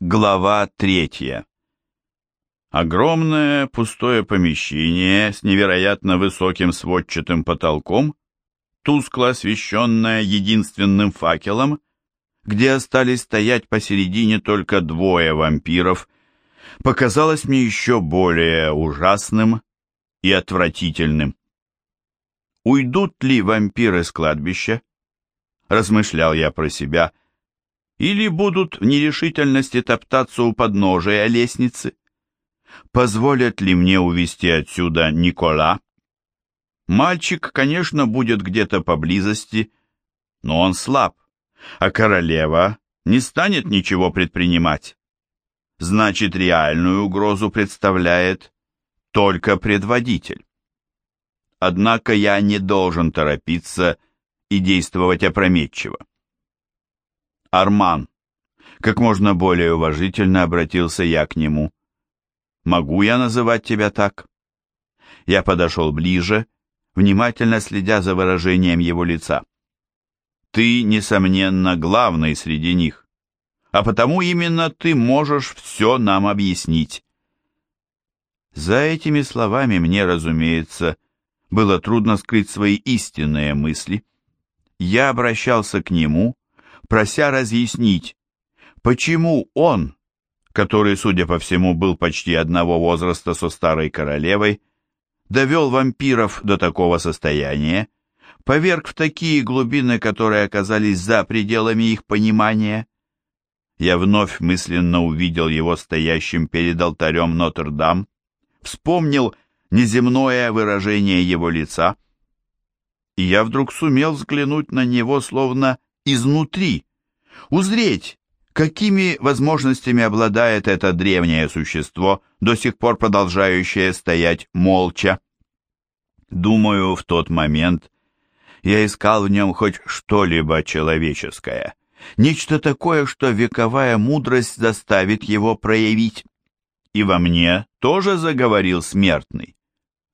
Глава третья. Огромное пустое помещение с невероятно высоким сводчатым потолком, тускло освещенное единственным факелом, где остались стоять посередине только двое вампиров, показалось мне еще более ужасным и отвратительным. Уйдут ли вампиры с кладбища? Размышлял я про себя – или будут в нерешительности топтаться у подножия лестницы? Позволят ли мне увести отсюда Никола? Мальчик, конечно, будет где-то поблизости, но он слаб, а королева не станет ничего предпринимать. Значит, реальную угрозу представляет только предводитель. Однако я не должен торопиться и действовать опрометчиво. Арман. Как можно более уважительно обратился я к нему. Могу я называть тебя так? Я подошел ближе, внимательно следя за выражением его лица. Ты, несомненно, главный среди них, а потому именно ты можешь все нам объяснить. За этими словами мне, разумеется, было трудно скрыть свои истинные мысли. Я обращался к нему, прося разъяснить, почему он, который, судя по всему, был почти одного возраста со старой королевой, довел вампиров до такого состояния, поверг в такие глубины, которые оказались за пределами их понимания. Я вновь мысленно увидел его стоящим перед алтарем Нотр-Дам, вспомнил неземное выражение его лица, и я вдруг сумел взглянуть на него словно изнутри, узреть, какими возможностями обладает это древнее существо, до сих пор продолжающее стоять молча. Думаю, в тот момент я искал в нем хоть что-либо человеческое, нечто такое, что вековая мудрость заставит его проявить. И во мне тоже заговорил смертный.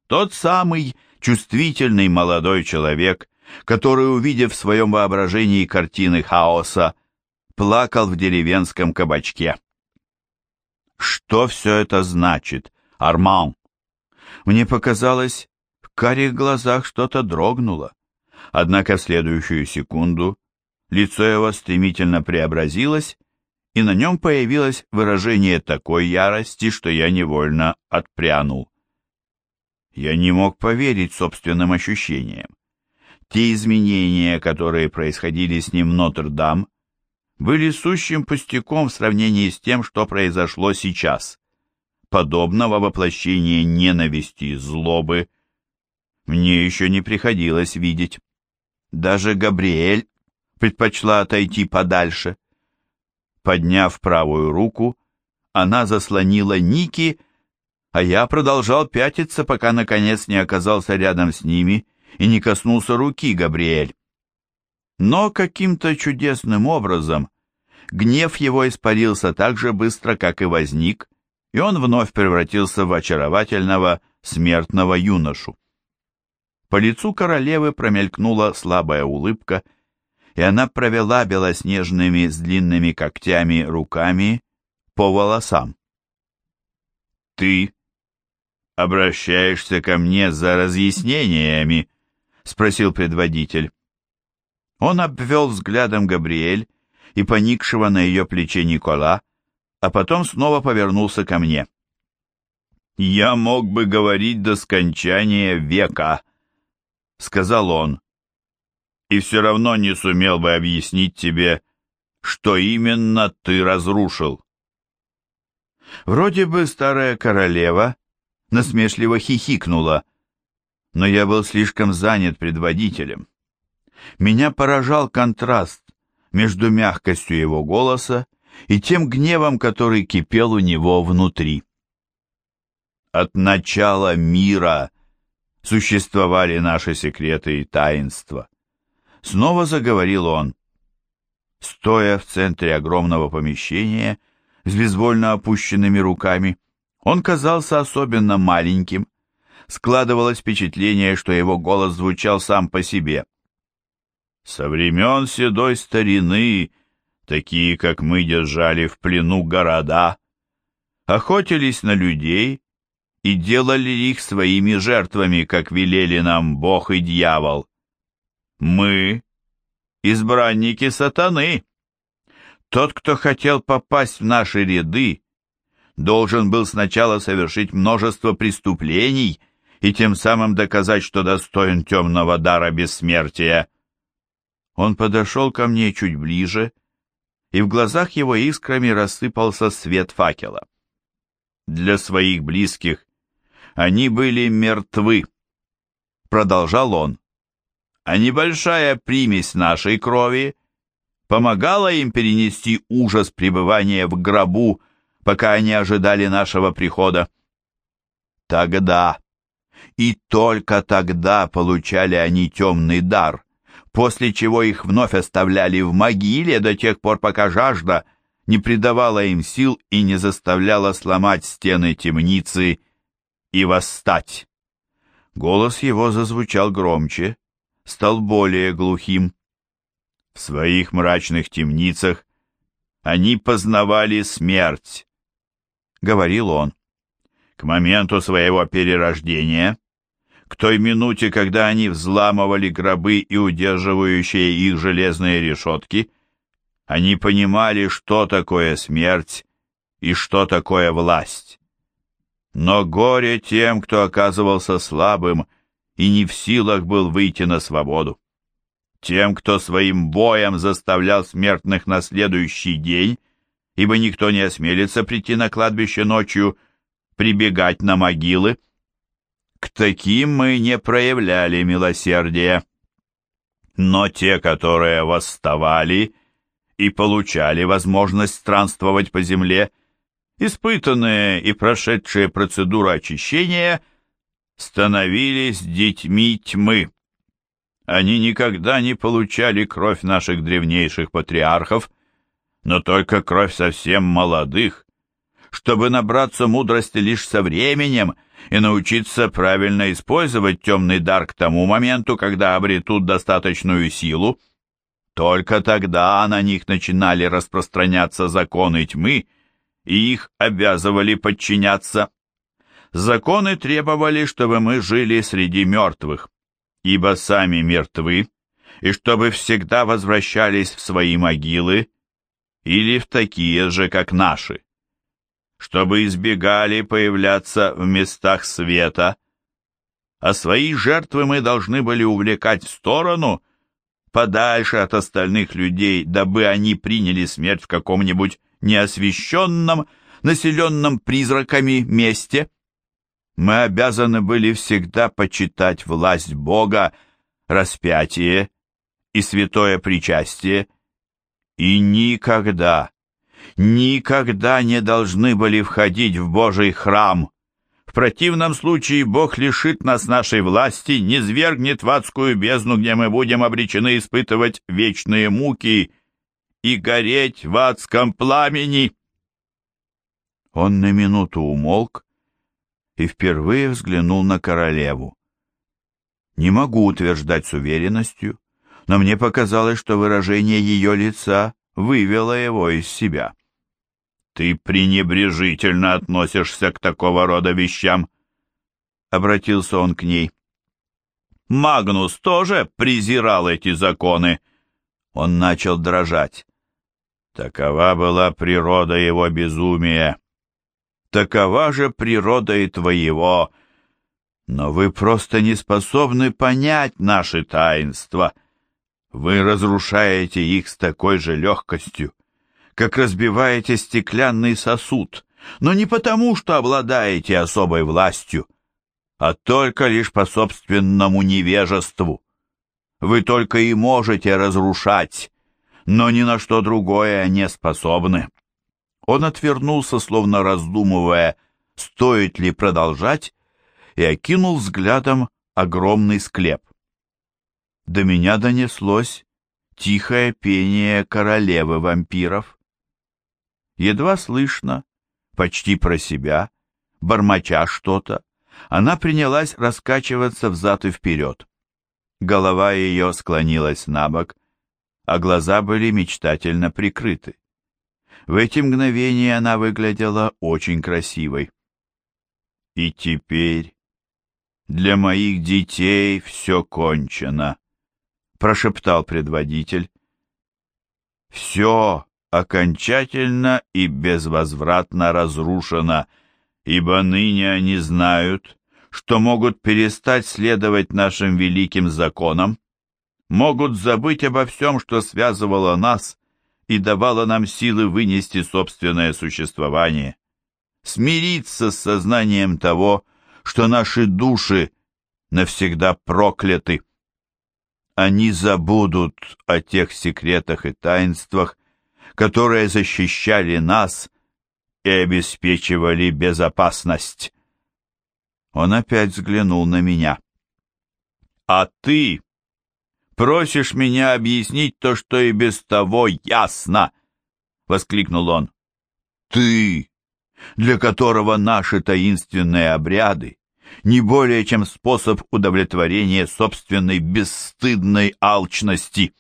Тот самый чувствительный молодой человек, который, увидев в своем воображении картины хаоса, плакал в деревенском кабачке. Что все это значит, Арман? Мне показалось, в карих глазах что-то дрогнуло. Однако в следующую секунду лицо его стремительно преобразилось, и на нем появилось выражение такой ярости, что я невольно отпрянул. Я не мог поверить собственным ощущениям. Те изменения, которые происходили с ним в Нотр-Дам, были сущим пустяком в сравнении с тем, что произошло сейчас. Подобного воплощения ненависти и злобы мне еще не приходилось видеть. Даже Габриэль предпочла отойти подальше. Подняв правую руку, она заслонила Ники, а я продолжал пятиться, пока наконец не оказался рядом с ними и не коснулся руки Габриэль. Но каким-то чудесным образом гнев его испарился так же быстро, как и возник, и он вновь превратился в очаровательного смертного юношу. По лицу королевы промелькнула слабая улыбка, и она провела белоснежными с длинными когтями руками по волосам. «Ты обращаешься ко мне за разъяснениями?» — спросил предводитель. Он обвел взглядом Габриэль и поникшего на ее плече Никола, а потом снова повернулся ко мне. «Я мог бы говорить до скончания века», — сказал он, «и все равно не сумел бы объяснить тебе, что именно ты разрушил». Вроде бы старая королева насмешливо хихикнула, но я был слишком занят предводителем. Меня поражал контраст между мягкостью его голоса и тем гневом, который кипел у него внутри. От начала мира существовали наши секреты и таинства. Снова заговорил он. Стоя в центре огромного помещения с безвольно опущенными руками, он казался особенно маленьким, складывалось впечатление, что его голос звучал сам по себе. Со времен седой старины Такие, как мы, держали в плену города, охотились на людей и делали их своими жертвами, как велели нам Бог и дьявол. Мы — избранники сатаны. Тот, кто хотел попасть в наши ряды, должен был сначала совершить множество преступлений и тем самым доказать, что достоин темного дара бессмертия. Он подошел ко мне чуть ближе, и в глазах его искрами рассыпался свет факела. Для своих близких они были мертвы, продолжал он. А небольшая примесь нашей крови помогала им перенести ужас пребывания в гробу, пока они ожидали нашего прихода. Тогда, и только тогда получали они темный дар, после чего их вновь оставляли в могиле до тех пор, пока жажда не придавала им сил и не заставляла сломать стены темницы и восстать. Голос его зазвучал громче, стал более глухим. В своих мрачных темницах они познавали смерть, — говорил он. К моменту своего перерождения к той минуте, когда они взламывали гробы и удерживающие их железные решетки, они понимали, что такое смерть и что такое власть. Но горе тем, кто оказывался слабым и не в силах был выйти на свободу. Тем, кто своим боем заставлял смертных на следующий день, ибо никто не осмелится прийти на кладбище ночью, прибегать на могилы, к таким мы не проявляли милосердия. Но те, которые восставали и получали возможность странствовать по земле, испытанные и прошедшие процедуру очищения, становились детьми тьмы. Они никогда не получали кровь наших древнейших патриархов, но только кровь совсем молодых, чтобы набраться мудрости лишь со временем и научиться правильно использовать темный дар к тому моменту, когда обретут достаточную силу. Только тогда на них начинали распространяться законы тьмы, и их обязывали подчиняться. Законы требовали, чтобы мы жили среди мертвых, ибо сами мертвы, и чтобы всегда возвращались в свои могилы или в такие же, как наши чтобы избегали появляться в местах света, а свои жертвы мы должны были увлекать в сторону, подальше от остальных людей, дабы они приняли смерть в каком-нибудь неосвещенном, населенном призраками месте. Мы обязаны были всегда почитать власть Бога, распятие и святое причастие, и никогда, никогда не должны были входить в Божий храм. В противном случае Бог лишит нас нашей власти, не свергнет в адскую бездну, где мы будем обречены испытывать вечные муки и гореть в адском пламени. Он на минуту умолк и впервые взглянул на королеву. Не могу утверждать с уверенностью, но мне показалось, что выражение ее лица вывело его из себя. «Ты пренебрежительно относишься к такого рода вещам», — обратился он к ней. «Магнус тоже презирал эти законы». Он начал дрожать. Такова была природа его безумия. Такова же природа и твоего. Но вы просто не способны понять наши таинства. Вы разрушаете их с такой же легкостью, как разбиваете стеклянный сосуд, но не потому, что обладаете особой властью, а только лишь по собственному невежеству. Вы только и можете разрушать, но ни на что другое не способны. Он отвернулся, словно раздумывая, стоит ли продолжать, и окинул взглядом огромный склеп. До меня донеслось тихое пение королевы вампиров едва слышно, почти про себя, бормоча что-то, она принялась раскачиваться взад и вперед. Голова ее склонилась на бок, а глаза были мечтательно прикрыты. В эти мгновения она выглядела очень красивой. И теперь для моих детей все кончено, прошептал предводитель. Все окончательно и безвозвратно разрушено, ибо ныне они знают, что могут перестать следовать нашим великим законам, могут забыть обо всем, что связывало нас и давало нам силы вынести собственное существование, смириться с сознанием того, что наши души навсегда прокляты. Они забудут о тех секретах и таинствах, которые защищали нас и обеспечивали безопасность. Он опять взглянул на меня. «А ты просишь меня объяснить то, что и без того ясно!» — воскликнул он. «Ты, для которого наши таинственные обряды не более чем способ удовлетворения собственной бесстыдной алчности.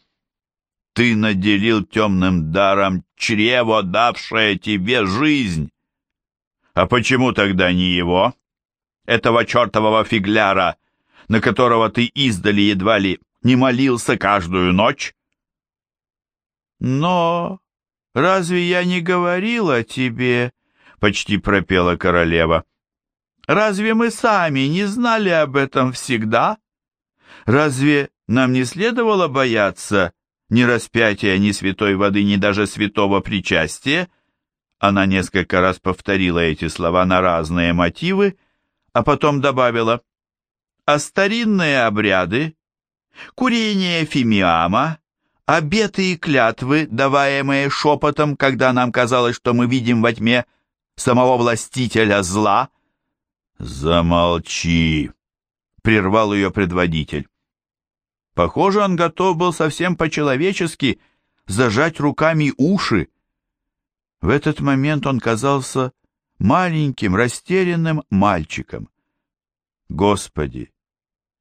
Ты наделил темным даром чрево, давшее тебе жизнь. А почему тогда не его, этого чертового фигляра, на которого ты издали едва ли не молился каждую ночь? Но разве я не говорила тебе, почти пропела королева, разве мы сами не знали об этом всегда? Разве нам не следовало бояться ни распятия, ни святой воды, ни даже святого причастия? Она несколько раз повторила эти слова на разные мотивы, а потом добавила, а старинные обряды, курение фимиама, обеты и клятвы, даваемые шепотом, когда нам казалось, что мы видим во тьме самого властителя зла. «Замолчи!» — прервал ее предводитель. Похоже, он готов был совсем по-человечески зажать руками уши. В этот момент он казался маленьким, растерянным мальчиком. Господи,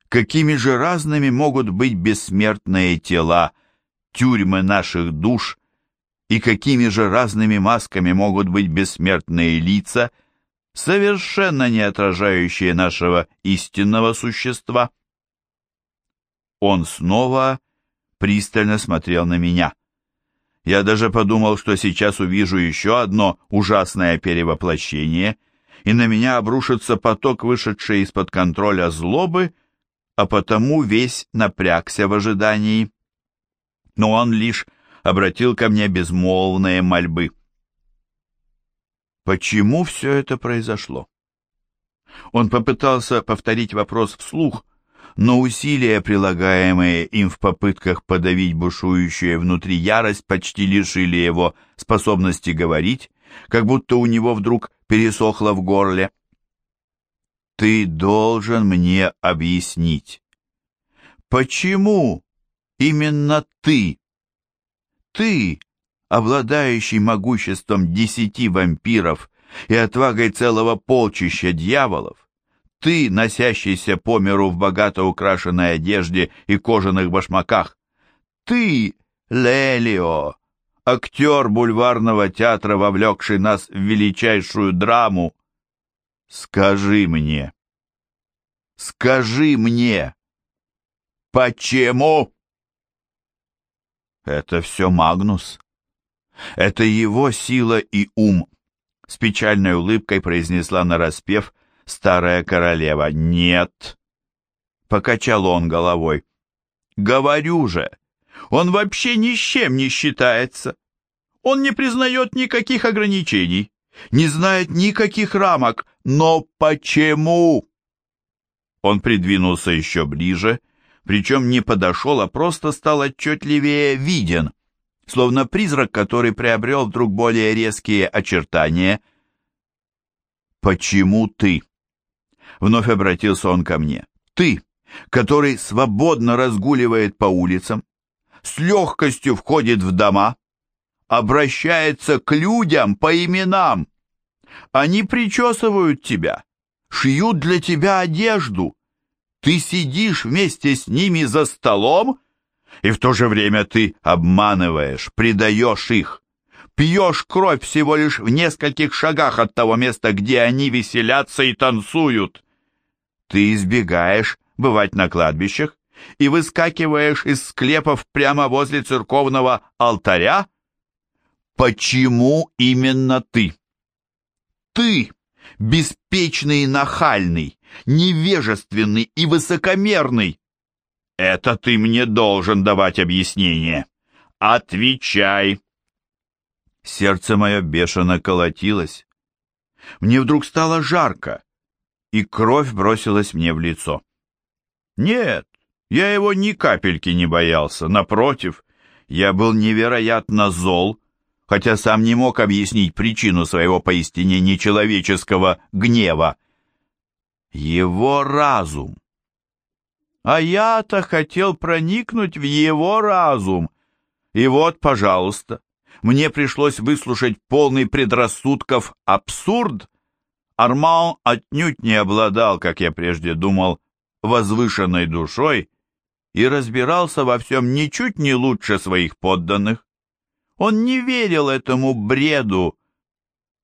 какими же разными могут быть бессмертные тела, тюрьмы наших душ, и какими же разными масками могут быть бессмертные лица, совершенно не отражающие нашего истинного существа. Он снова пристально смотрел на меня. Я даже подумал, что сейчас увижу еще одно ужасное перевоплощение, и на меня обрушится поток, вышедший из-под контроля злобы, а потому весь напрягся в ожидании. Но он лишь обратил ко мне безмолвные мольбы. Почему все это произошло? Он попытался повторить вопрос вслух, но усилия, прилагаемые им в попытках подавить бушующую внутри ярость, почти лишили его способности говорить, как будто у него вдруг пересохло в горле. «Ты должен мне объяснить, почему именно ты, ты, обладающий могуществом десяти вампиров и отвагой целого полчища дьяволов, ты, носящийся по миру в богато украшенной одежде и кожаных башмаках. Ты, Лелио, актер бульварного театра, вовлекший нас в величайшую драму. Скажи мне, скажи мне, почему? Это все Магнус. Это его сила и ум, с печальной улыбкой произнесла нараспев старая королева. «Нет!» — покачал он головой. «Говорю же, он вообще ни с чем не считается. Он не признает никаких ограничений, не знает никаких рамок. Но почему?» Он придвинулся еще ближе, причем не подошел, а просто стал отчетливее виден, словно призрак, который приобрел вдруг более резкие очертания. «Почему ты?» Вновь обратился он ко мне. Ты, который свободно разгуливает по улицам, с легкостью входит в дома, обращается к людям по именам. Они причесывают тебя, шьют для тебя одежду. Ты сидишь вместе с ними за столом, И в то же время ты обманываешь, предаешь их. Пьешь кровь всего лишь в нескольких шагах от того места, где они веселятся и танцуют. Ты избегаешь бывать на кладбищах и выскакиваешь из склепов прямо возле церковного алтаря? Почему именно ты? Ты, беспечный и нахальный, невежественный и высокомерный. Это ты мне должен давать объяснение. Отвечай. Сердце мое бешено колотилось. Мне вдруг стало жарко, и кровь бросилась мне в лицо. Нет, я его ни капельки не боялся. Напротив, я был невероятно зол, хотя сам не мог объяснить причину своего поистине нечеловеческого гнева. Его разум. А я-то хотел проникнуть в его разум. И вот, пожалуйста, мне пришлось выслушать полный предрассудков абсурд. Арман отнюдь не обладал, как я прежде думал, возвышенной душой и разбирался во всем ничуть не лучше своих подданных. Он не верил этому бреду,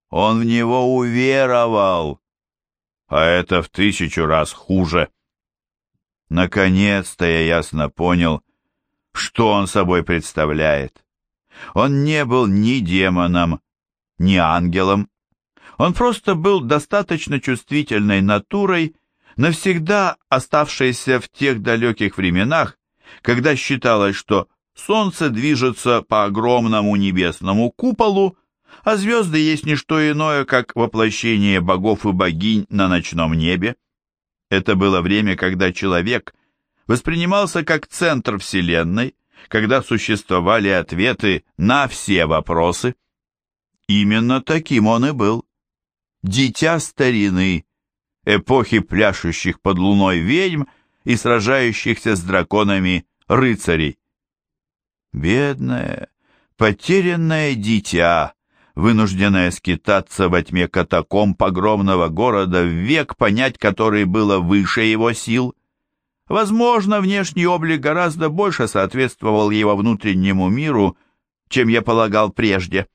он в него уверовал, а это в тысячу раз хуже. Наконец-то я ясно понял, что он собой представляет. Он не был ни демоном, ни ангелом. Он просто был достаточно чувствительной натурой, навсегда оставшейся в тех далеких временах, когда считалось, что солнце движется по огромному небесному куполу, а звезды есть не что иное, как воплощение богов и богинь на ночном небе. Это было время, когда человек воспринимался как центр Вселенной, когда существовали ответы на все вопросы. Именно таким он и был. Дитя старины, эпохи пляшущих под луной ведьм и сражающихся с драконами рыцарей. Бедное, потерянное дитя, вынужденное скитаться во тьме катакомб огромного города в век, понять который было выше его сил. Возможно, внешний облик гораздо больше соответствовал его внутреннему миру, чем я полагал прежде.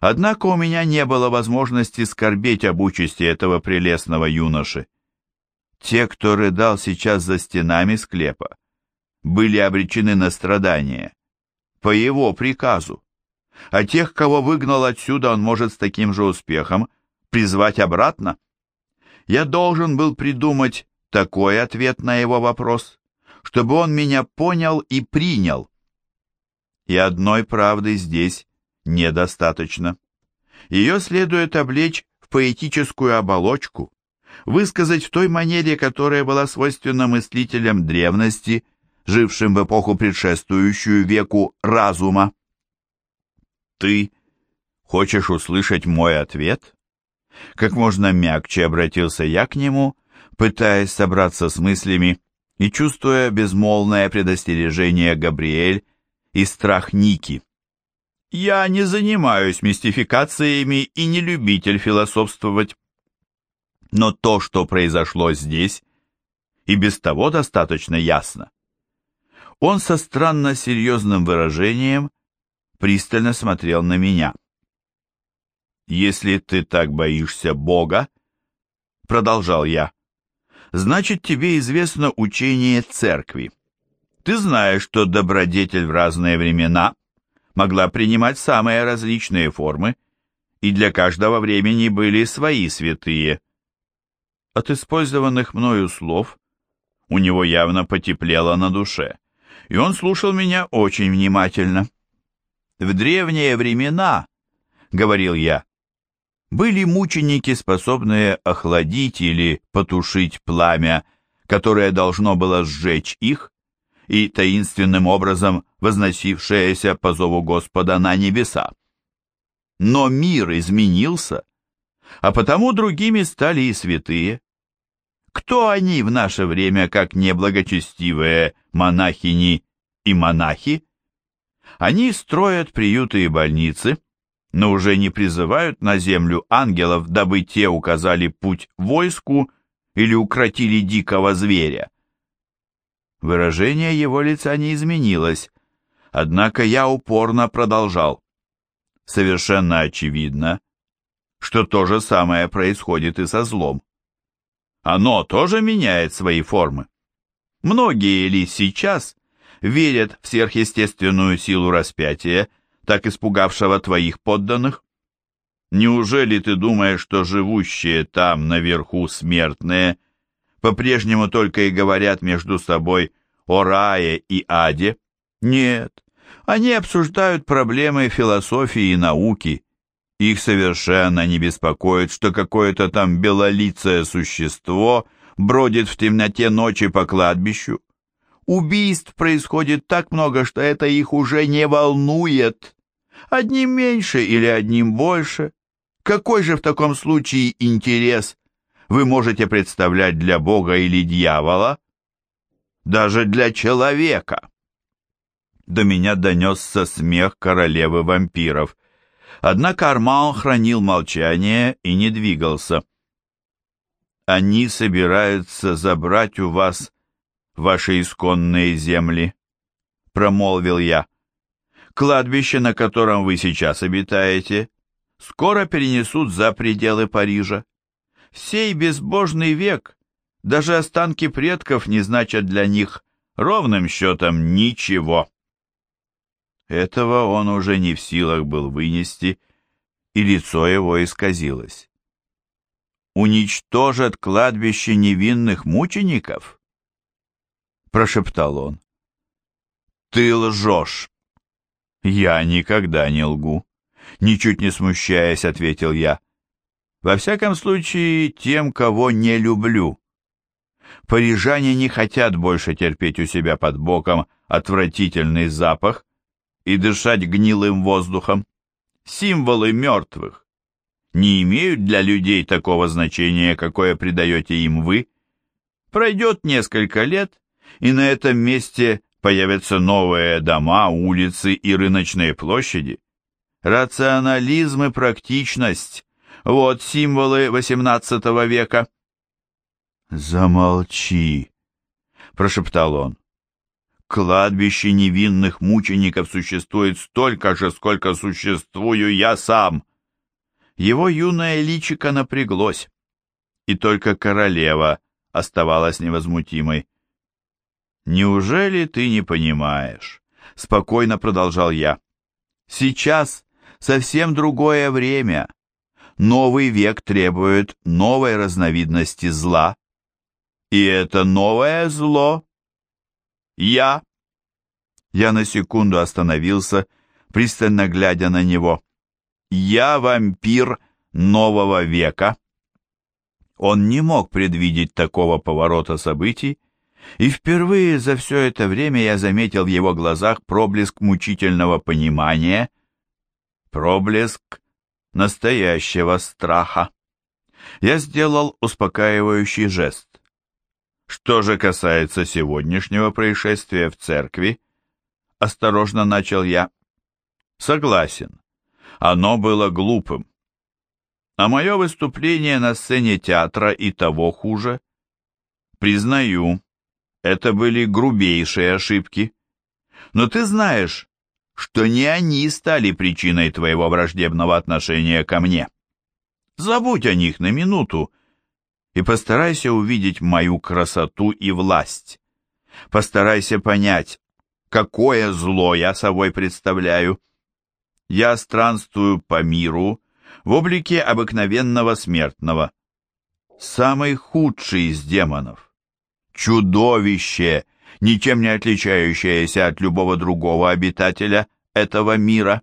Однако у меня не было возможности скорбеть об участи этого прелестного юноши. Те, кто рыдал сейчас за стенами склепа, были обречены на страдания, по его приказу. А тех, кого выгнал отсюда, он может с таким же успехом призвать обратно. Я должен был придумать такой ответ на его вопрос, чтобы он меня понял и принял. И одной правды здесь недостаточно. Ее следует облечь в поэтическую оболочку, высказать в той манере, которая была свойственна мыслителям древности, жившим в эпоху предшествующую веку разума. «Ты хочешь услышать мой ответ?» Как можно мягче обратился я к нему, пытаясь собраться с мыслями и чувствуя безмолвное предостережение Габриэль и страх Ники. Я не занимаюсь мистификациями и не любитель философствовать. Но то, что произошло здесь, и без того достаточно ясно. Он со странно серьезным выражением пристально смотрел на меня. «Если ты так боишься Бога, — продолжал я, — значит, тебе известно учение церкви. Ты знаешь, что добродетель в разные времена могла принимать самые различные формы, и для каждого времени были свои святые. От использованных мною слов у него явно потеплело на душе, и он слушал меня очень внимательно. «В древние времена, — говорил я, — были мученики, способные охладить или потушить пламя, которое должно было сжечь их, и таинственным образом возносившееся по зову Господа на небеса. Но мир изменился, а потому другими стали и святые. Кто они в наше время, как неблагочестивые монахини и монахи? Они строят приюты и больницы, но уже не призывают на землю ангелов, дабы те указали путь войску или укротили дикого зверя. Выражение его лица не изменилось, однако я упорно продолжал. Совершенно очевидно, что то же самое происходит и со злом. Оно тоже меняет свои формы. Многие ли сейчас верят в сверхъестественную силу распятия, так испугавшего твоих подданных? Неужели ты думаешь, что живущие там наверху смертные по-прежнему только и говорят между собой о рае и аде? Нет, они обсуждают проблемы философии и науки. Их совершенно не беспокоит, что какое-то там белолицее существо бродит в темноте ночи по кладбищу. Убийств происходит так много, что это их уже не волнует. Одним меньше или одним больше. Какой же в таком случае интерес вы можете представлять для Бога или дьявола? Даже для человека. До меня донесся смех королевы вампиров. Однако Арман хранил молчание и не двигался. «Они собираются забрать у вас ваши исконные земли», — промолвил я. «Кладбище, на котором вы сейчас обитаете, скоро перенесут за пределы Парижа. В сей безбожный век даже останки предков не значат для них ровным счетом ничего. Этого он уже не в силах был вынести, и лицо его исказилось. «Уничтожат кладбище невинных мучеников?» Прошептал он. «Ты лжешь!» «Я никогда не лгу!» Ничуть не смущаясь, ответил я. Во всяком случае, тем, кого не люблю. Парижане не хотят больше терпеть у себя под боком отвратительный запах и дышать гнилым воздухом. Символы мертвых не имеют для людей такого значения, какое придаете им вы. Пройдет несколько лет, и на этом месте появятся новые дома, улицы и рыночные площади. Рационализм и практичность – вот символы XVIII века. «Замолчи!» – прошептал он. «Кладбище невинных мучеников существует столько же, сколько существую я сам!» Его юное личико напряглось, и только королева оставалась невозмутимой. «Неужели ты не понимаешь?» — спокойно продолжал я. «Сейчас совсем другое время. Новый век требует новой разновидности зла. И это новое зло — я. Я на секунду остановился, пристально глядя на него. Я вампир нового века. Он не мог предвидеть такого поворота событий, и впервые за все это время я заметил в его глазах проблеск мучительного понимания проблеск настоящего страха. Я сделал успокаивающий жест. Что же касается сегодняшнего происшествия в церкви, осторожно начал я. Согласен, оно было глупым. А мое выступление на сцене театра и того хуже. Признаю, это были грубейшие ошибки. Но ты знаешь, что не они стали причиной твоего враждебного отношения ко мне. Забудь о них на минуту и постарайся увидеть мою красоту и власть. Постарайся понять, какое зло я собой представляю. Я странствую по миру в облике обыкновенного смертного. Самый худший из демонов. Чудовище — ничем не отличающаяся от любого другого обитателя этого мира.